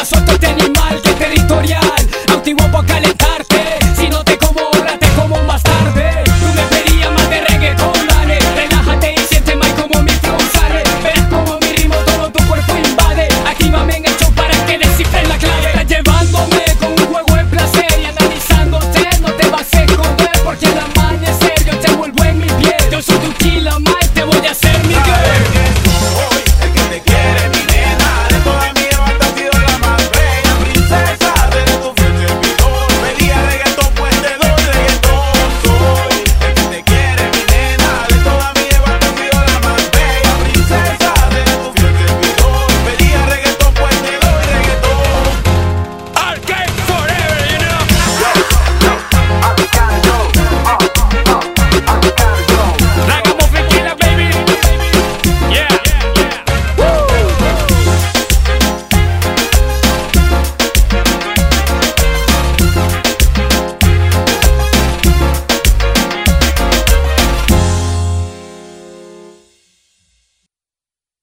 Nosotros